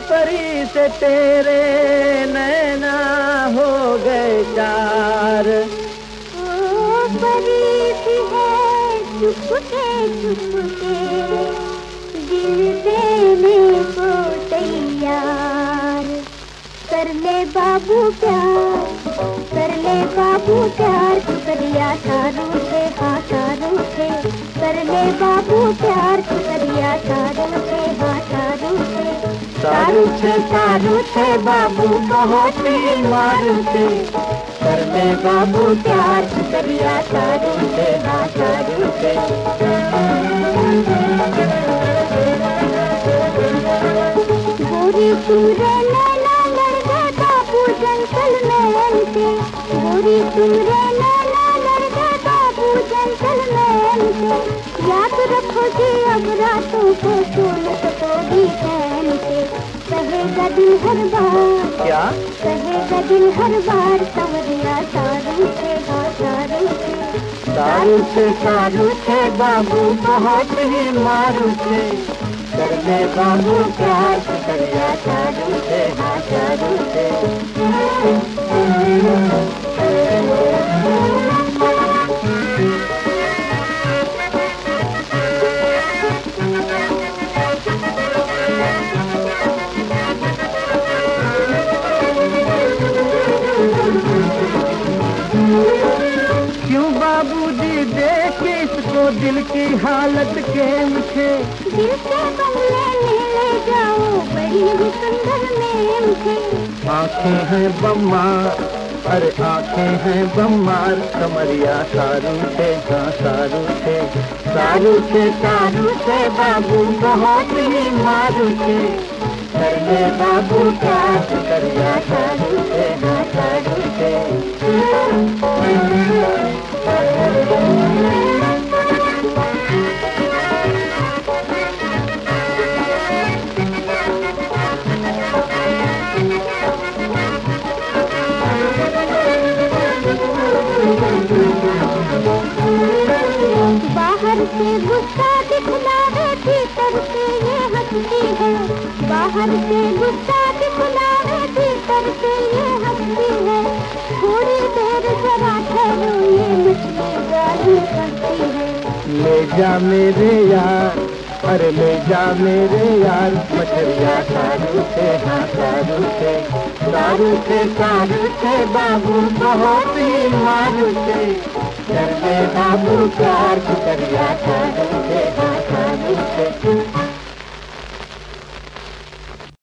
परी से तेरे नैना हो गए चार। परी सी है चुपके चुपके। दिल देने को तैयार कर ले बाबू प्यार, कर ले बाबू प्यार। शुक्रिया सारों से हाँ सारों से कर ले बाबू प्यार शुक्रिया सारों से सारू छे सारू छे, बाबू बहुत ही मारू छे कर ले बाबू प्यार, शुक्रिया सारू छे हाँ सारू छे। गोरी सूरे नैना गए बाबू जंगल में से गोरी सूरे याद रखो जी अब रातों को सकोगी चैन से कहेगा दिल हर बार। क्या? कहेगा दिल हर बार संवरिया सारू से सारू से। सारू छे बाबू बहुत ही मारू छे कर ले बाबू प्यार सारू छे हाँ सारू छे बाबूजी देख इसको दिल की हालत के मुझे दिल के बंगले में ले जाओ बड़ी ही सुंदर मेम से आँखें हैं बम्मार अरे आँखें हैं बम्मार कमरिया सारू थे हाँ सारू थे। सारू थे सारू थे बाबू बहुत ही मारू थे। कर ले बाबू प्यार करिया सारू से गुस्सा भीतर से, ये हंसती है। बाहर से गुस्सा भीतर से, ये हंसती है। थोड़ी देर जरा ठहरो, ये गाली करती है। ले जा मेरे यार, अरे ले जा मेरे यार, मछलिया सारू थे हाँ सारू थे सारू थे सारू थे बाबू बहुत ही मारू थे करके बाबू प्यार करिया था।